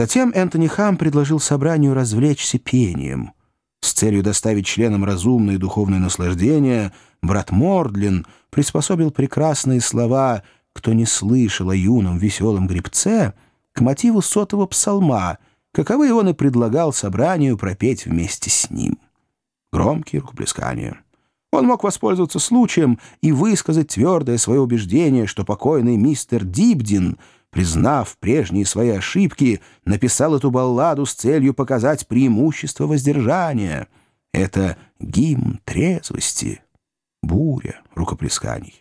Затем Энтони Хам предложил собранию развлечься пением. С целью доставить членам разумное и духовное наслаждение, брат Мордлин приспособил прекрасные слова «Кто не слышал о юном веселом гребце» к мотиву сотого псалма, каковы он и предлагал собранию пропеть вместе с ним. Громкие рукоплескания. Он мог воспользоваться случаем и высказать твердое свое убеждение, что покойный мистер Дибдин, признав прежние свои ошибки, написал эту балладу с целью показать преимущество воздержания. Это гимн трезвости, буря рукоплесканий.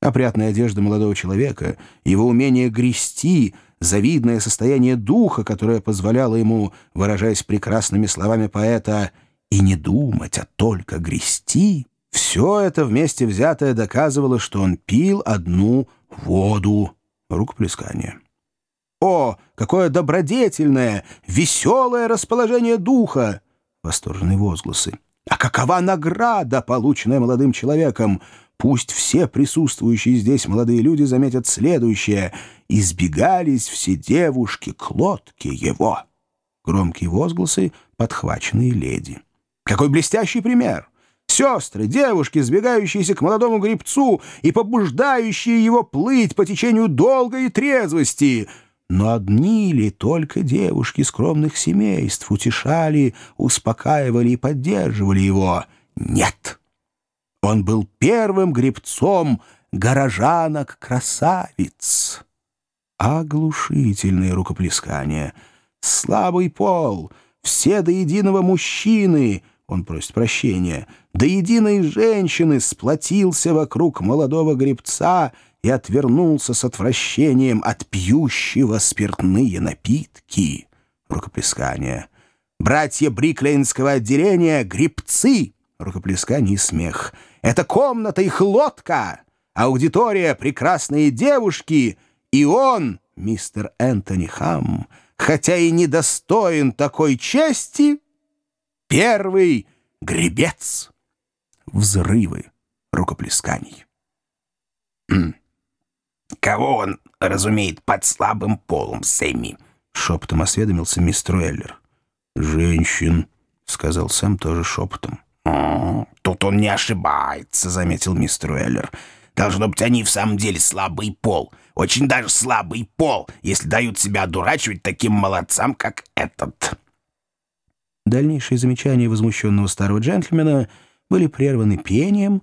Опрятная одежда молодого человека, его умение грести, завидное состояние духа, которое позволяло ему, выражаясь прекрасными словами поэта, — и не думать, а только грести, все это вместе взятое доказывало, что он пил одну воду. Рукоплескание. «О, какое добродетельное, веселое расположение духа!» Восторженные возгласы. «А какова награда, полученная молодым человеком? Пусть все присутствующие здесь молодые люди заметят следующее. Избегались все девушки к лодке его». Громкие возгласы, подхваченные леди. Какой блестящий пример! Сестры, девушки, сбегающиеся к молодому гребцу и побуждающие его плыть по течению долгой трезвости. Но одни ли только девушки скромных семейств утешали, успокаивали и поддерживали его? Нет! Он был первым гребцом горожанок-красавиц. Оглушительные рукоплескания. Слабый пол, все до единого мужчины — он просит прощения, до единой женщины сплотился вокруг молодого гребца и отвернулся с отвращением от пьющего спиртные напитки. Рукоплескание. Братья Бриклейнского отделения — гребцы. Рукоплескание и смех. Это комната их лодка. Аудитория — прекрасные девушки. И он, мистер Энтони Хам, хотя и недостоин такой чести, Первый — гребец. Взрывы рукоплесканий. «Кого он разумеет под слабым полом, Сэмми?» — шепотом осведомился мистер Эллер. «Женщин», — сказал Сэм тоже шепотом. «Тут он не ошибается», — заметил мистер Эллер. «Должно быть, они в самом деле слабый пол. Очень даже слабый пол, если дают себя одурачивать таким молодцам, как этот». Дальнейшие замечания возмущенного старого джентльмена были прерваны пением,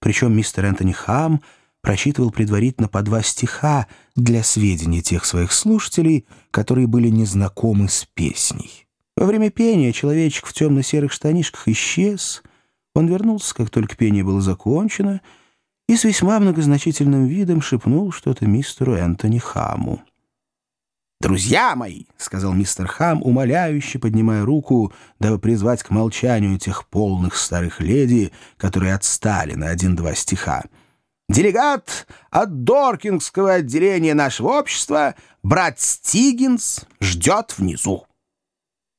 причем мистер Энтони Хам прочитывал предварительно по два стиха для сведения тех своих слушателей, которые были незнакомы с песней. Во время пения человечек в темно-серых штанишках исчез. Он вернулся, как только пение было закончено, и с весьма многозначительным видом шепнул что-то мистеру Энтони Хаму. «Друзья мои!» — сказал мистер Хам, умоляюще поднимая руку, дабы призвать к молчанию тех полных старых леди, которые отстали на один-два стиха. «Делегат от Доркингского отделения нашего общества, брат Стигинс, ждет внизу».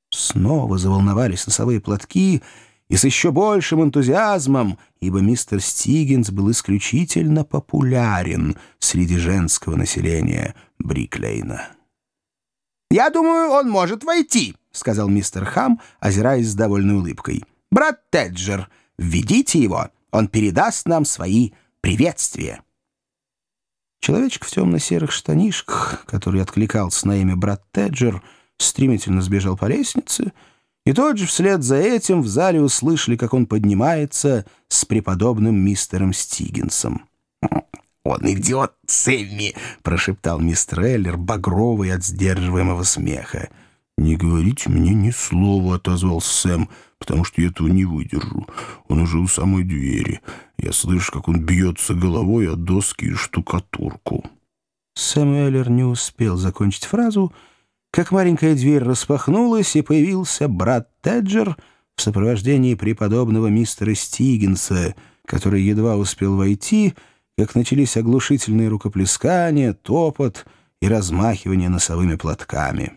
Снова заволновались носовые платки, и с еще большим энтузиазмом, ибо мистер Стигинс был исключительно популярен среди женского населения Бриклейна. «Я думаю, он может войти», — сказал мистер Хам, озираясь с довольной улыбкой. «Брат Теджер, введите его, он передаст нам свои приветствия». Человечек в темно-серых штанишках, который откликался на имя брат Теджер, стремительно сбежал по лестнице, и тот же вслед за этим в зале услышали, как он поднимается с преподобным мистером Стигинсом. «Он идет, Сэмми!» — прошептал мистер Эллер, багровый от сдерживаемого смеха. «Не говорите мне ни слова», — отозвался Сэм, «потому что я этого не выдержу. Он уже у самой двери. Я слышу, как он бьется головой о доски и штукатурку». Сэм Эллер не успел закончить фразу, как маленькая дверь распахнулась, и появился брат Теджер в сопровождении преподобного мистера Стигинса, который едва успел войти — как начались оглушительные рукоплескания, топот и размахивание носовыми платками.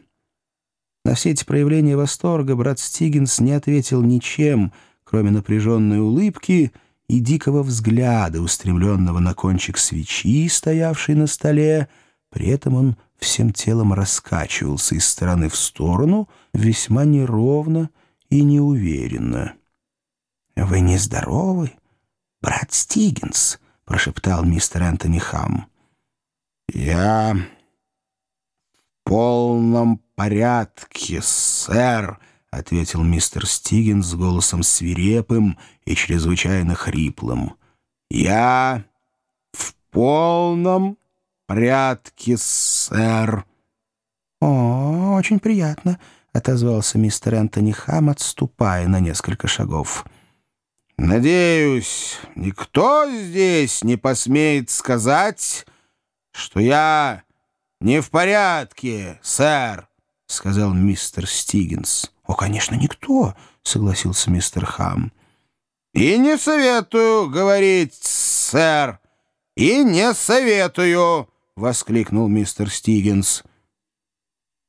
На все эти проявления восторга брат Стигинс не ответил ничем, кроме напряженной улыбки и дикого взгляда, устремленного на кончик свечи, стоявшей на столе. При этом он всем телом раскачивался из стороны в сторону весьма неровно и неуверенно. «Вы нездоровы, брат Стигинс?» — прошептал мистер Энтони Хам. «Я в полном порядке, сэр», — ответил мистер Стигинс с голосом свирепым и чрезвычайно хриплым. «Я в полном порядке, сэр». «О, очень приятно», — отозвался мистер Энтони Хам, отступая на несколько шагов. «Надеюсь, никто здесь не посмеет сказать, что я не в порядке, сэр», — сказал мистер Стигинс. «О, конечно, никто», — согласился мистер Хам. «И не советую говорить, сэр, и не советую», — воскликнул мистер Стигинс.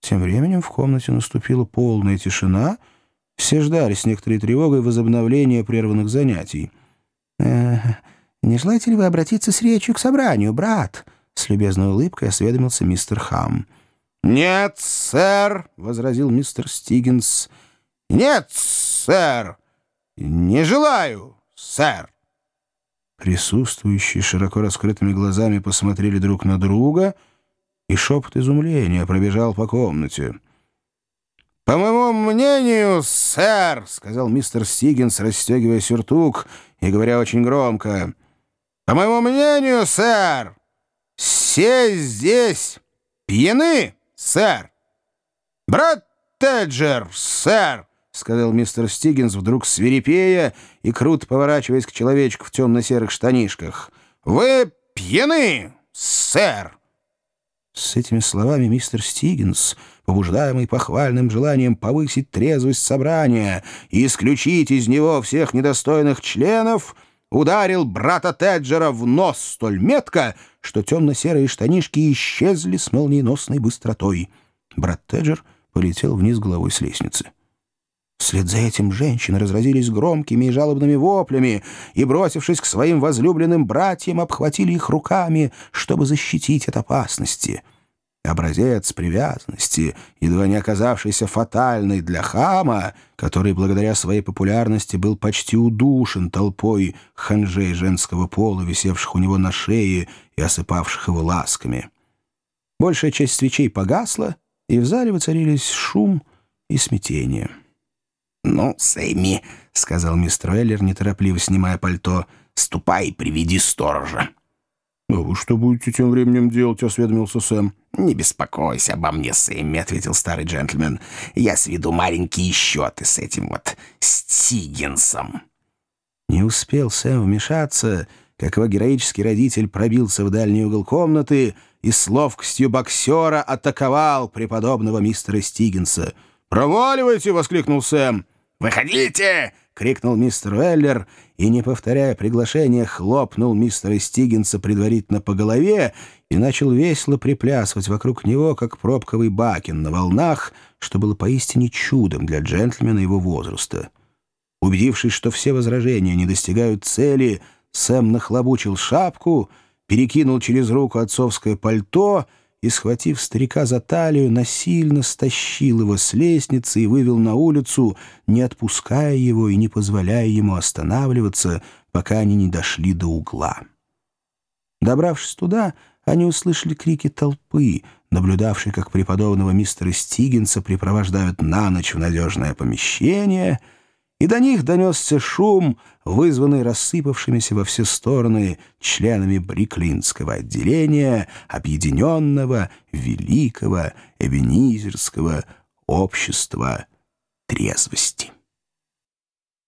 Тем временем в комнате наступила полная тишина. Все ждали с некоторой тревогой возобновления прерванных занятий. «Э, «Не желаете ли вы обратиться с речью к собранию, брат?» С любезной улыбкой осведомился мистер Хам. «Нет, сэр», — возразил мистер Стигинс. «Нет, сэр, не желаю, сэр». Присутствующие широко раскрытыми глазами посмотрели друг на друга — и шепот изумления пробежал по комнате. «По моему мнению, сэр», — сказал мистер Сигинс, расстегивая сюртук и говоря очень громко, «по моему мнению, сэр, все здесь пьяны, сэр. Брат Теджер, сэр», — сказал мистер Стигинс, вдруг свирепея и круто поворачиваясь к человечку в темно-серых штанишках. «Вы пьяны, сэр». С этими словами мистер Стигинс, побуждаемый похвальным желанием повысить трезвость собрания и исключить из него всех недостойных членов, ударил брата Теджера в нос столь метко, что темно-серые штанишки исчезли с молниеносной быстротой. Брат Теджер полетел вниз головой с лестницы. Вслед за этим женщины разразились громкими и жалобными воплями и, бросившись к своим возлюбленным братьям, обхватили их руками, чтобы защитить от опасности. Образец привязанности, едва не оказавшийся фатальной для хама, который благодаря своей популярности был почти удушен толпой ханжей женского пола, висевших у него на шее и осыпавших его ласками. Большая часть свечей погасла, и в зале воцарились шум и смятение. «Ну, Сэмми», — сказал мистер Эллер, неторопливо снимая пальто, — «ступай и приведи сторожа». «А вы что будете тем временем делать?» — осведомился Сэм. «Не беспокойся обо мне, Сэмми», — ответил старый джентльмен. «Я сведу маленькие счеты с этим вот Стигинсом». Не успел Сэм вмешаться, как его героический родитель пробился в дальний угол комнаты и с ловкостью боксера атаковал преподобного мистера Стигинса. «Проваливайте!» — воскликнул Сэм. «Выходите!» — крикнул мистер Уэллер и, не повторяя приглашения, хлопнул мистера Стигинса предварительно по голове и начал весело приплясывать вокруг него, как пробковый бакин на волнах, что было поистине чудом для джентльмена его возраста. Убедившись, что все возражения не достигают цели, Сэм нахлобучил шапку, перекинул через руку отцовское пальто — и, схватив старика за талию, насильно стащил его с лестницы и вывел на улицу, не отпуская его и не позволяя ему останавливаться, пока они не дошли до угла. Добравшись туда, они услышали крики толпы, наблюдавшей, как преподобного мистера Стигинса припровождают на ночь в надежное помещение — и до них донесся шум, вызванный рассыпавшимися во все стороны членами Бриклинского отделения Объединенного Великого Эбенизерского Общества Трезвости.